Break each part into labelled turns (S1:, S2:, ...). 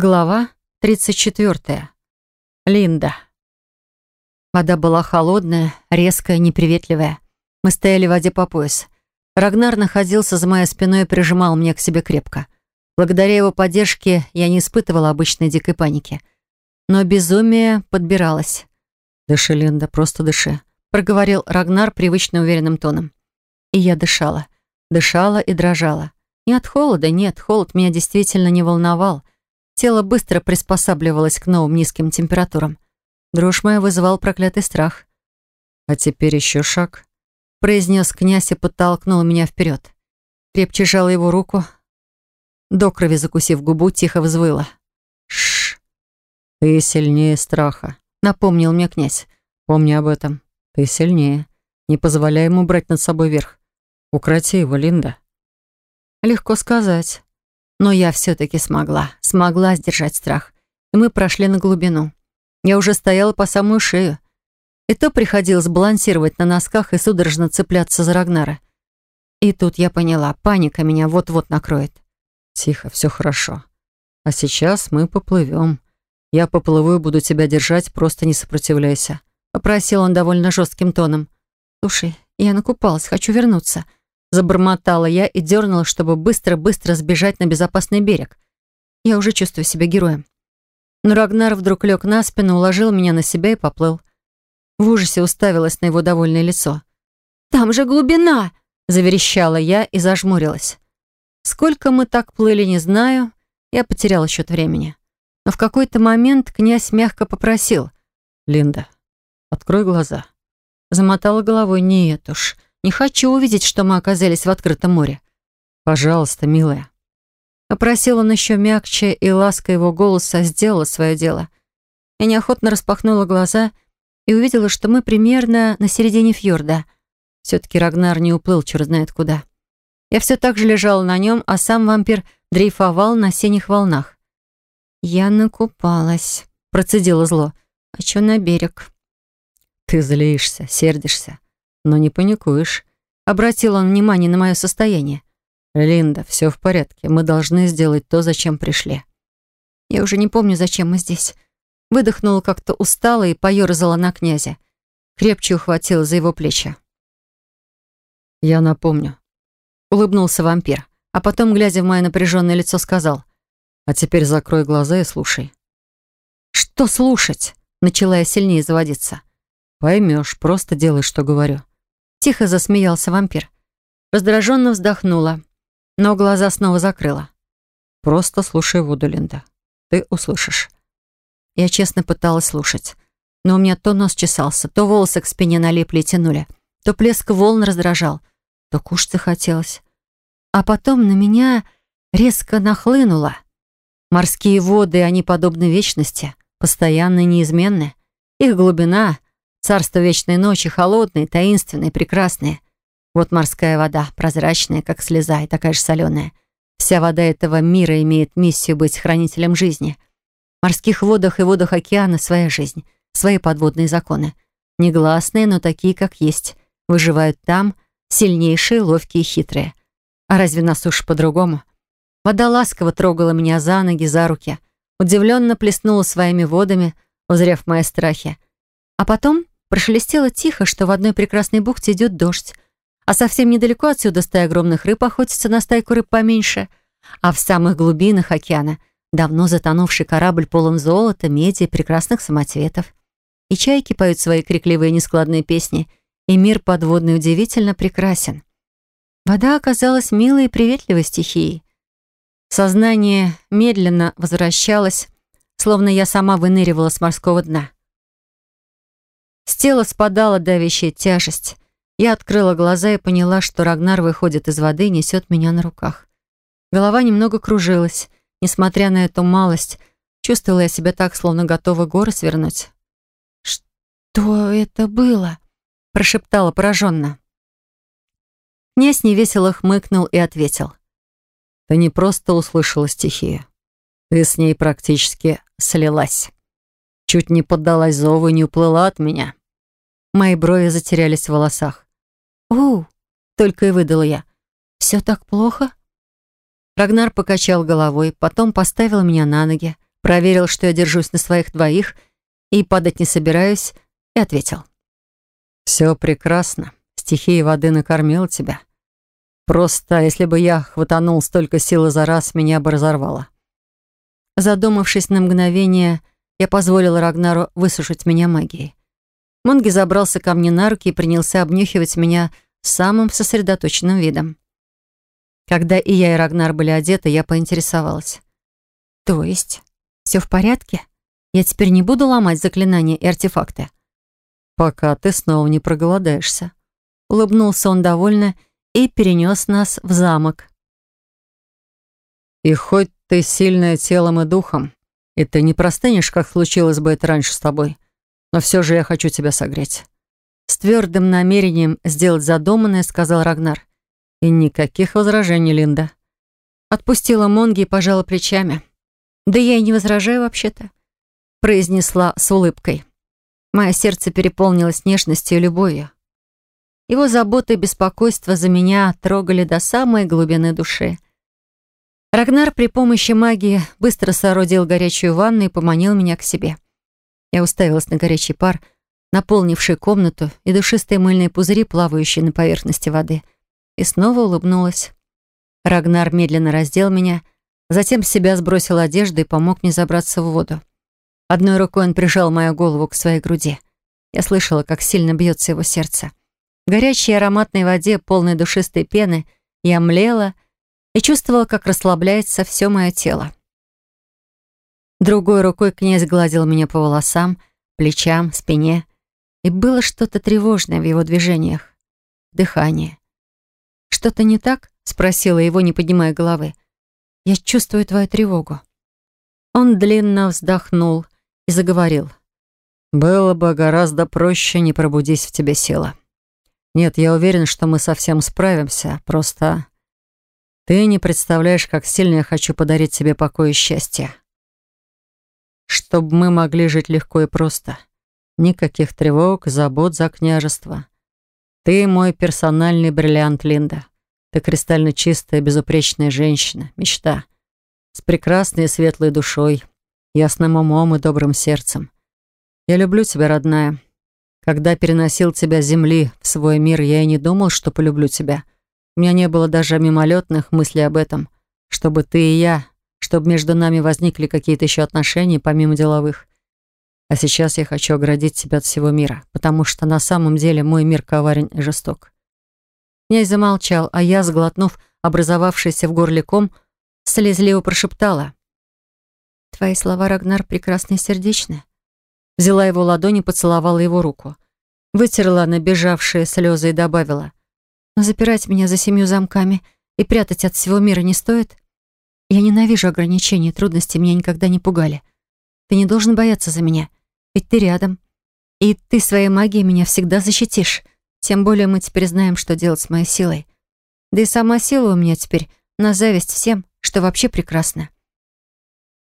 S1: Глава 34. Линда. Вода была холодная, резкая, неприветливая. Мы стояли в воде по пояс. Рагнар находился за моей спиной и прижимал меня к себе крепко. Благодаря его поддержке я не испытывала обычной дикой паники. Но безумие подбиралось. «Дыши, Линда, просто дыши», — проговорил Рагнар привычно уверенным тоном. И я дышала. Дышала и дрожала. Не от холода, нет, холод меня действительно не волновал — Тело быстро приспосабливалось к новым низким температурам. Дрожь моя вызывал проклятый страх. «А теперь еще шаг», — произнес князь и подтолкнул меня вперед. Крепче жала его руку. До крови закусив губу, тихо взвыла. «Шш, ты сильнее страха», — напомнил мне князь. «Помни об этом. Ты сильнее. Не позволяй ему брать над собой верх. Укроти его, Линда». Легко сказать. Но я все-таки смогла, смогла сдержать страх. И мы прошли на глубину. Я уже стояла по самую шею. И то приходилось балансировать на носках и судорожно цепляться за Рагнара. И тут я поняла, паника меня вот-вот накроет. Тихо, все хорошо. А сейчас мы поплывем. Я поплыву и буду тебя держать, просто не сопротивляйся. Попросил он довольно жестким тоном. Слушай, я накупалась, хочу вернуться. Забормотала я и дернула, чтобы быстро-быстро сбежать на безопасный берег. Я уже чувствую себя героем. Но Рагнар вдруг лег на спину, уложил меня на себя и поплыл. В ужасе уставилась на его довольное лицо. «Там же глубина!» — заверещала я и зажмурилась. Сколько мы так плыли, не знаю. Я потеряла счет времени. Но в какой-то момент князь мягко попросил. «Линда, открой глаза». Замотала головой. «Нет уж, не хочу увидеть, что мы оказались в открытом море. Пожалуйста, милая». Попросил он еще мягче, и ласка его голоса сделала свое дело. Я неохотно распахнула глаза и увидела, что мы примерно на середине фьорда. Все-таки Рагнар не уплыл черт знает куда. Я все так же лежала на нем, а сам вампир дрейфовал на синих волнах. «Я накупалась», — процедила зло. «Хочу на берег». «Ты злишься, сердишься но не паникуешь. Обратил он внимание на мое состояние. «Линда, все в порядке. Мы должны сделать то, зачем пришли». Я уже не помню, зачем мы здесь. Выдохнула как-то устало и поерзала на князя. Крепче ухватила за его плечи. «Я напомню», — улыбнулся вампир, а потом, глядя в мое напряженное лицо, сказал, «А теперь закрой глаза и слушай». «Что слушать?» — начала я сильнее заводиться. «Поймешь, просто делай, что говорю». Тихо засмеялся вампир. Раздраженно вздохнула, но глаза снова закрыла. «Просто слушай воду, Линда. Ты услышишь». Я честно пыталась слушать, но у меня то нос чесался, то волосы к спине налипли и тянули, то плеск волн раздражал, то кушать захотелось. А потом на меня резко нахлынуло. Морские воды, они подобны вечности, постоянно неизменны. Их глубина Царство вечной ночи, холодные, таинственные, прекрасные. Вот морская вода, прозрачная, как слеза, и такая же соленая. Вся вода этого мира имеет миссию быть хранителем жизни. В морских водах и водах океана своя жизнь, свои подводные законы. Негласные, но такие, как есть. Выживают там сильнейшие, ловкие и хитрые. А разве на суше по-другому? Вода ласково трогала меня за ноги, за руки. Удивленно плеснула своими водами, узрев мои страхи. А потом прошелестело тихо, что в одной прекрасной бухте идет дождь, а совсем недалеко отсюда стая огромных рыб охотится на стайку рыб поменьше, а в самых глубинах океана давно затонувший корабль полон золота, меди и прекрасных самоцветов. И чайки поют свои крикливые нескладные песни, и мир подводный удивительно прекрасен. Вода оказалась милой и приветливой стихией. Сознание медленно возвращалось, словно я сама выныривала с морского дна. С тела спадала давящая тяжесть. Я открыла глаза и поняла, что Рагнар выходит из воды и несет меня на руках. Голова немного кружилась. Несмотря на эту малость, чувствовала я себя так, словно готова горы свернуть. «Что это было?» — прошептала пораженно. Князь невесело хмыкнул и ответил. «Ты не просто услышала стихию. Ты с ней практически слилась. Чуть не поддалась зову и не уплыла от меня. Мои брови затерялись в волосах. «У!» — только и выдала я. «Все так плохо?» Рагнар покачал головой, потом поставил меня на ноги, проверил, что я держусь на своих двоих и падать не собираюсь, и ответил. «Все прекрасно. Стихия воды накормила тебя. Просто, если бы я хватанул столько силы за раз, меня бы разорвало». Задумавшись на мгновение, я позволила Рагнару высушить меня магией. Монги забрался ко мне на руки и принялся обнюхивать меня самым сосредоточенным видом. Когда и я, и Рагнар были одеты, я поинтересовалась. «То есть, все в порядке? Я теперь не буду ломать заклинания и артефакты?»
S2: «Пока ты снова не проголодаешься», — улыбнулся он довольно и перенес нас в замок. «И хоть ты сильная телом и духом, и ты не простынешь, как случилось бы это раньше с тобой, но все же я хочу тебя согреть».
S1: С твердым намерением сделать задуманное, сказал Рагнар.
S2: И никаких возражений, Линда.
S1: Отпустила Монги и пожала плечами. Да я и не возражаю вообще-то. Произнесла с улыбкой. Мое сердце переполнилось нежностью и любовью. Его забота и беспокойство за меня трогали до самой глубины души. Рагнар при помощи магии быстро соорудил горячую ванну и поманил меня к себе. Я уставилась на горячий пар, наполнивший комнату, и душистые мыльные пузыри, плавающие на поверхности воды — и снова улыбнулась. Рагнар медленно раздел меня, затем с себя сбросил одежду и помог мне забраться в воду. Одной рукой он прижал мою голову к своей груди. Я слышала, как сильно бьется его сердце. В горячей ароматной воде, полной душистой пены, я млела и чувствовала, как расслабляется все мое тело. Другой рукой князь гладил меня по волосам, плечам, спине. И было что-то тревожное в его движениях, дыхании. «Что-то не так?» — спросила его, не поднимая головы. «Я чувствую твою тревогу». Он длинно вздохнул и заговорил.
S2: «Было бы гораздо проще, не пробудись в тебе сила. Нет, я уверен, что мы совсем справимся, просто ты не представляешь, как сильно я хочу подарить тебе покой и счастье. Чтобы мы могли жить легко и просто. Никаких тревог, забот за княжество. Ты мой персональный бриллиант, Линда. Ты кристально чистая, безупречная женщина, мечта. С прекрасной и светлой душой, ясным умом и добрым сердцем. Я люблю тебя, родная. Когда переносил тебя с земли в свой мир, я и не думал, что полюблю тебя. У меня не было даже мимолетных мыслей об этом, чтобы ты и я, чтобы между нами возникли какие-то еще отношения, помимо деловых. А сейчас я хочу оградить тебя от всего мира, потому что на самом деле мой мир коварен и жесток». Князь замолчал, а я, сглотнув образовавшийся в горле ком, слезливо прошептала. «Твои слова, Рагнар, прекрасны и сердечны». Взяла его ладонь и поцеловала его руку. Вытерла набежавшие слезы и добавила. «Но запирать меня за семью замками и прятать от всего мира не стоит? Я ненавижу ограничения, трудности меня никогда не пугали. Ты не должен бояться за меня. Ведь ты рядом. И ты своей магией меня всегда защитишь. Тем более мы теперь знаем, что делать с моей силой. Да и сама сила у меня теперь на зависть всем, что вообще прекрасно.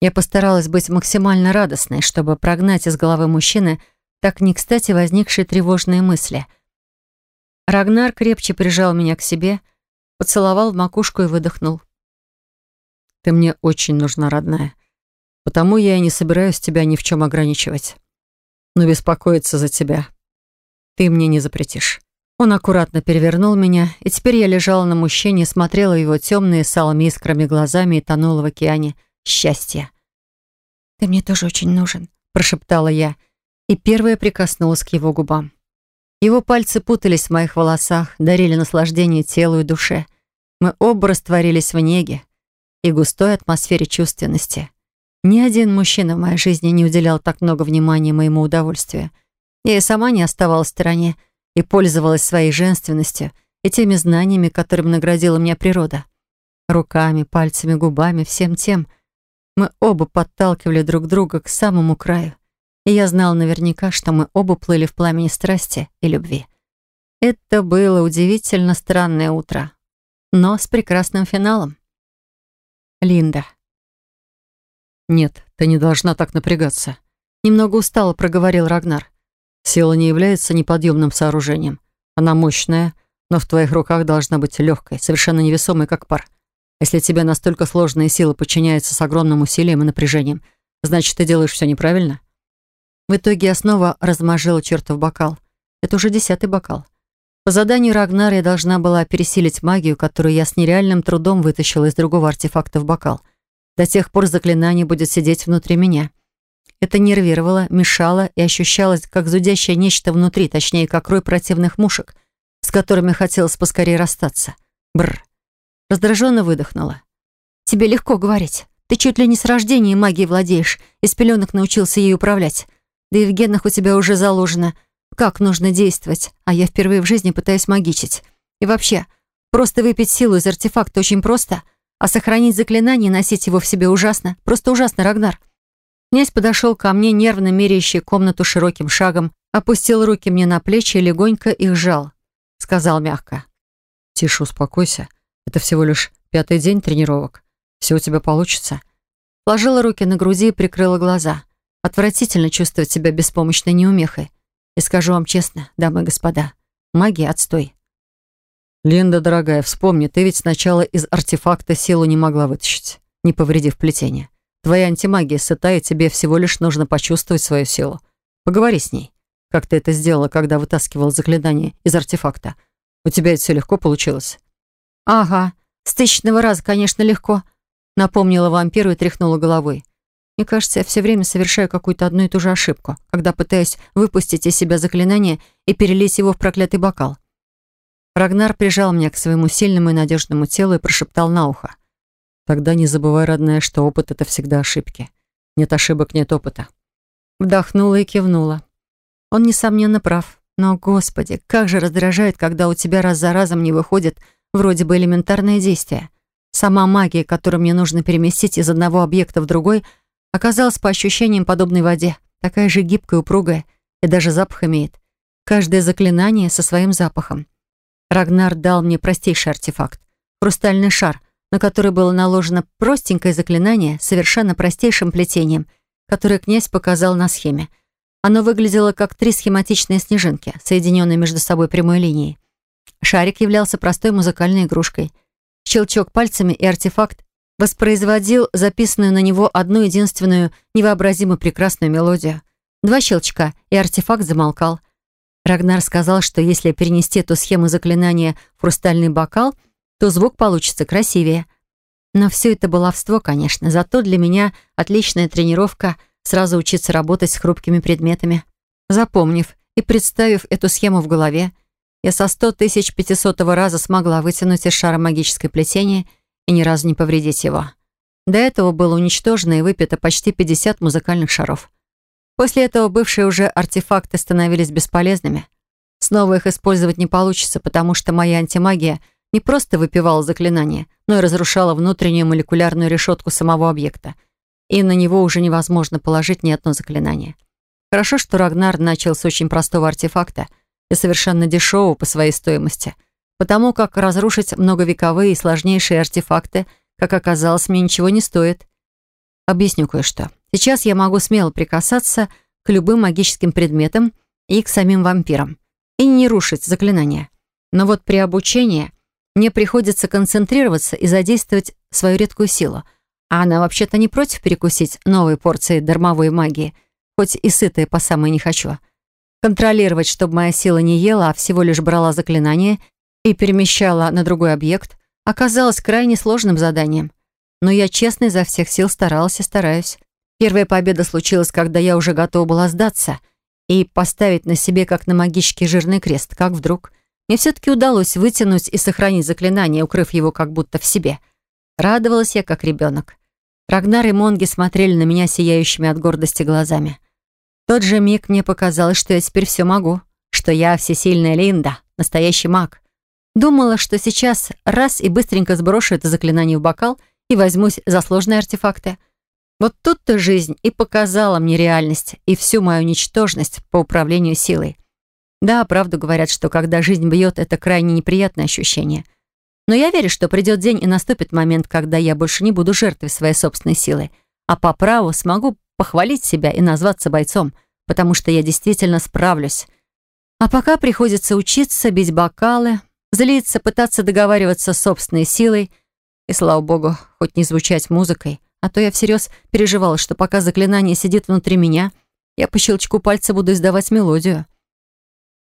S2: Я постаралась быть максимально радостной, чтобы прогнать из головы мужчины так не кстати возникшие тревожные мысли. Рагнар крепче прижал меня к себе, поцеловал в макушку и выдохнул. «Ты мне очень нужна, родная. Потому я и не собираюсь тебя ни в чем ограничивать. Но беспокоиться за тебя ты мне не запретишь». Он аккуратно перевернул меня, и теперь я лежала на мужчине, смотрела его темные с алыми искрами глазами и тонула в океане счастья. «Ты мне тоже очень нужен», — прошептала я, и первая прикоснулась к его губам. Его пальцы путались в моих волосах, дарили наслаждение телу и душе. Мы оба растворились в неге и густой атмосфере чувственности. Ни один мужчина в моей жизни не уделял так много внимания моему удовольствию. Я и сама не оставалась в стороне и пользовалась своей женственностью и теми знаниями, которыми наградила меня природа. Руками, пальцами, губами, всем тем. Мы оба подталкивали друг друга к самому краю. И я знала наверняка, что мы оба плыли в пламени страсти и любви. Это было удивительно странное утро, но с прекрасным финалом. Линда. «Нет, ты не должна так напрягаться», —
S1: немного устало проговорил Рагнар.
S2: «Сила не является неподъемным сооружением. Она мощная, но в твоих руках должна быть легкой, совершенно невесомой, как пар. Если тебе настолько сложная сила подчиняется с огромным усилием и напряжением, Значит, ты делаешь все неправильно? В итоге я снова размажила чертов бокал. Это уже десятый бокал. По заданию Рагнара я должна была пересилить магию, которую я с нереальным трудом вытащила из другого артефакта в бокал. До тех пор заклинание будет сидеть внутри меня. Это нервировало, мешало и ощущалось, как зудящее нечто внутри, точнее, как рой противных мушек, с которыми хотелось поскорее расстаться. Бррр. Раздраженно выдохнула. «Тебе легко говорить. Ты чуть ли не с рождения магией владеешь, из пеленок научился ей управлять. Да и в генах у тебя уже заложено, как нужно действовать, а я впервые в жизни пытаюсь магичить. И вообще, просто выпить силу из артефакта очень просто, а сохранить заклинание и носить его в себе ужасно. Просто ужасно, Рагнар. Князь подошел ко мне, нервно меряющий комнату широким шагом, опустил руки мне на плечи и легонько их сжал. Сказал мягко. «Тише, успокойся. Это всего лишь пятый день тренировок. Все у тебя получится». Положила руки на груди и прикрыла глаза. Отвратительно чувствовать себя беспомощной неумехой. И скажу вам честно, дамы и господа, магия — отстой. Линда, дорогая, вспомни, ты ведь сначала из артефакта силу не могла вытащить, не повредив плетение. Твоя антимагия сыта, и тебе всего лишь нужно почувствовать свою силу. Поговори с ней, как ты это сделала, когда вытаскивала заклинание из артефакта. У тебя это все легко получилось? Ага, с тысячного раза, конечно, легко, напомнила вампиру и тряхнула головой. Мне кажется, я все время совершаю какую-то одну и ту же ошибку, когда пытаюсь выпустить из себя заклинание и перелить его в проклятый бокал. Рагнар прижал меня к своему сильному и надежному телу и прошептал на ухо. «Тогда не забывай, родная, что опыт — это всегда ошибки. Нет ошибок, нет опыта». Вдохнула и кивнула. Он, несомненно, прав. Но, господи, как же раздражает, когда у тебя раз за разом не выходит вроде бы элементарное действие. Сама магия, которую мне нужно переместить из одного объекта в другой — оказалась по ощущениям подобной воде, такая же гибкая, упругая и даже запах имеет. Каждое заклинание со своим запахом. Рагнар дал мне простейший артефакт — хрустальный шар, на который было наложено простенькое заклинание с совершенно простейшим плетением, которое князь показал на схеме. Оно выглядело как три схематичные снежинки, соединенные между собой прямой линией. Шарик являлся простой музыкальной игрушкой. Щелчок пальцами, и артефакт воспроизводил записанную на него одну единственную невообразимо прекрасную мелодию. Два щелчка, и артефакт замолкал. Рагнар сказал, что если перенести эту схему заклинания в хрустальный бокал, то звук получится красивее. Но все это баловство, конечно, зато для меня отличная тренировка сразу учиться работать с хрупкими предметами. Запомнив и представив эту схему в голове, я со 100 тысяч пятисотого раза смогла вытянуть из шара магическое плетение — и ни разу не повредить его. До этого было уничтожено и выпито почти 50 музыкальных шаров. После этого бывшие уже артефакты становились бесполезными. Снова их использовать не получится, потому что моя антимагия не просто выпивала заклинание, но и разрушала внутреннюю молекулярную решетку самого объекта. И на него уже невозможно положить ни одно заклинание. Хорошо, что Рагнар начал с очень простого артефакта и совершенно дешевого по своей стоимости — потому как разрушить многовековые и сложнейшие артефакты, как оказалось, мне ничего не стоит. Объясню кое-что. Сейчас я могу смело прикасаться к любым магическим предметам и к самим вампирам, и не рушить заклинания. Но вот при обучении мне приходится концентрироваться и задействовать свою редкую силу, а она вообще-то не против перекусить новые порции дармовой магии, хоть и сытая по самой не хочу. Контролировать, чтобы моя сила не ела, а всего лишь брала заклинания — и перемещала на другой объект, оказалось крайне сложным заданием. Но я честно изо всех сил старалась и стараюсь. Первая победа случилась, когда я уже готова была сдаться и поставить на себе, как на магический жирный крест, как вдруг. Мне все-таки удалось вытянуть и сохранить заклинание, укрыв его как будто в себе. Радовалась я, как ребенок. Рагнар и Монги смотрели на меня сияющими от гордости глазами. В тот же миг мне показалось, что я теперь все могу, что я всесильная Линда, настоящий маг. Думала, что сейчас раз и быстренько сброшу это заклинание в бокал и возьмусь за сложные артефакты. Вот тут-то жизнь и показала мне реальность и всю мою ничтожность по управлению силой. Да, правду говорят, что когда жизнь бьет, это крайне неприятное ощущение. Но я верю, что придет день и наступит момент, когда я больше не буду жертвой своей собственной силы, а по праву смогу похвалить себя и назваться бойцом, потому что я действительно справлюсь. А пока приходится учиться бить бокалы, Злиться, пытаться договариваться с собственной силой и, слава богу, хоть не звучать музыкой,
S1: а то я всерьез переживала, что пока заклинание сидит внутри меня, я по щелчку пальца буду издавать мелодию.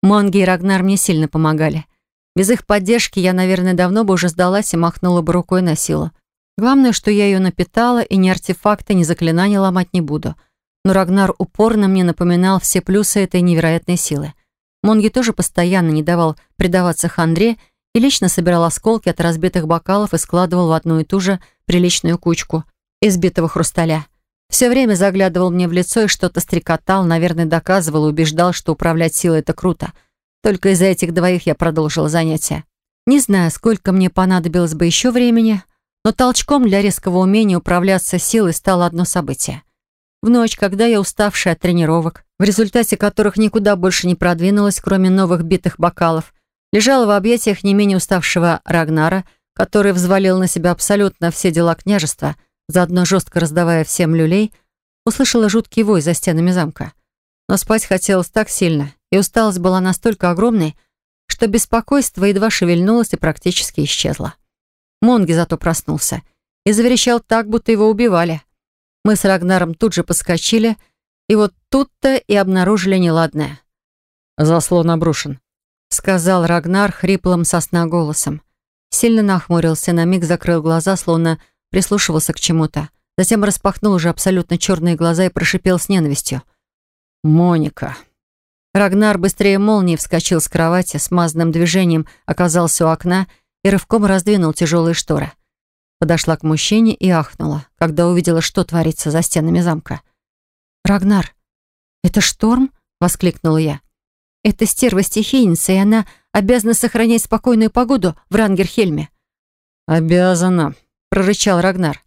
S1: Монги и Рагнар мне сильно помогали. Без их поддержки я, наверное, давно бы уже сдалась и махнула бы рукой на силу. Главное, что я ее напитала и ни артефакты, ни заклинания ломать не буду. Но Рагнар упорно мне напоминал все плюсы этой невероятной силы. Монги тоже постоянно не давал предаваться хандре и лично собирал осколки от разбитых бокалов и складывал в одну и ту же приличную кучку избитого хрусталя. Все время заглядывал мне в лицо и что-то стрекотал, наверное, доказывал и убеждал, что управлять силой — это круто. Только из-за этих двоих я продолжила занятия. Не знаю, сколько мне понадобилось бы еще времени, но толчком для резкого умения управляться силой стало одно событие — в ночь, когда я, уставшая от тренировок, в результате которых никуда больше не продвинулась, кроме новых битых бокалов, лежала в объятиях не менее уставшего Рагнара, который взвалил на себя абсолютно все дела княжества, заодно жестко раздавая всем люлей, услышала жуткий вой за стенами замка. Но спать хотелось так сильно, и усталость была настолько огромной, что беспокойство едва шевельнулось и практически исчезло. Монги зато проснулся и заверещал так, будто его убивали — мы с Рагнаром тут же поскочили, и вот тут-то и обнаружили неладное.
S2: «Заслон обрушен», — сказал Рагнар хриплым сосна голосом.
S1: Сильно нахмурился, на миг закрыл глаза, словно прислушивался к чему-то. Затем распахнул уже абсолютно черные глаза и прошипел с ненавистью.
S2: «Моника».
S1: Рагнар быстрее молнии вскочил с кровати, смазанным движением оказался у окна и рывком раздвинул тяжелые шторы. Подошла к мужчине и ахнула, когда увидела, что творится за стенами замка. «Рагнар, это шторм?» — воскликнула я. «Это стерва-стихийница, и она обязана сохранять спокойную погоду в Рангерхельме».
S2: «Обязана», —
S1: прорычал Рагнар.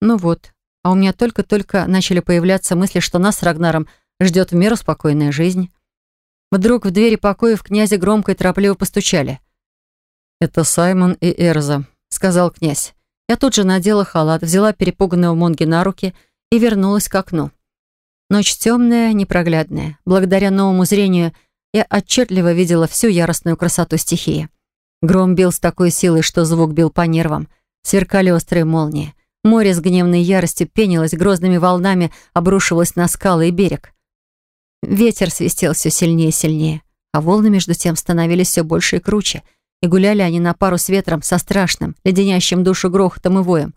S1: «Ну вот, а у меня только-только начали появляться мысли, что нас с Рагнаром ждет в меру спокойная жизнь». Вдруг в двери покоев князя громко и торопливо постучали.
S2: «Это Саймон и Эрза», — сказал князь.
S1: Я тут же надела халат, взяла перепуганного Монги на руки и вернулась к окну. Ночь темная, непроглядная. Благодаря новому зрению я отчетливо видела всю яростную красоту стихии. Гром бил с такой силой, что звук бил по нервам. Сверкали острые молнии. Море с гневной яростью пенилось, грозными волнами обрушивалось на скалы и берег. Ветер свистел все сильнее и сильнее, а волны между тем становились все больше и круче — и гуляли они на пару с ветром, со страшным, леденящим душу грохотом и воем.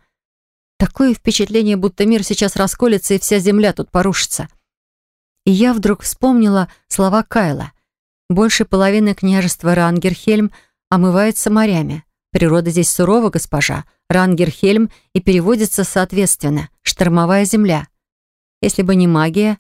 S1: Такое впечатление, будто мир сейчас расколется, и вся земля тут порушится. И я вдруг вспомнила слова Кайла. Больше половины княжества Рангерхельм омывается морями. Природа здесь сурова, госпожа. Рангерхельм и переводится соответственно «штормовая земля». Если бы не магия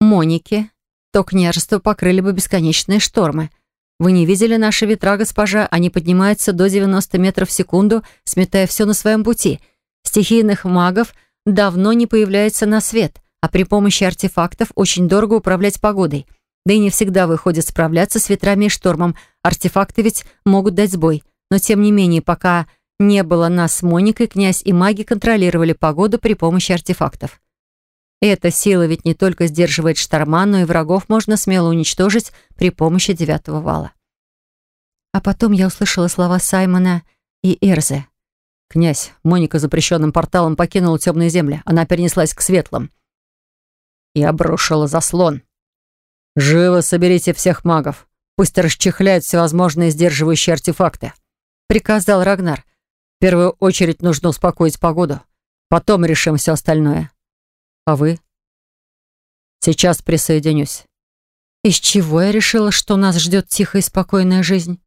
S1: Моники, то княжество покрыли бы бесконечные штормы — вы не видели наши ветра, госпожа? Они поднимаются до 90 метров в секунду, сметая все на своем пути. Стихийных магов давно не появляется на свет, а при помощи артефактов очень дорого управлять погодой. Да и не всегда выходит справляться с ветрами и штормом. Артефакты ведь могут дать сбой. Но тем не менее, пока не было нас с Моникой, князь и маги контролировали погоду при помощи артефактов. Эта сила ведь не только сдерживает шторма, но и врагов можно смело уничтожить при помощи девятого вала. А потом я услышала слова Саймона и Эрзы.
S2: «Князь, Моника запрещенным порталом покинула темные земли. Она перенеслась к светлым. И обрушила заслон. Живо соберите всех магов. Пусть расчехляют всевозможные сдерживающие артефакты», — приказал Рагнар. «В первую очередь нужно успокоить погоду. Потом решим все остальное». А вы? Сейчас присоединюсь.
S1: Из чего я решила, что нас ждет тихая и спокойная жизнь?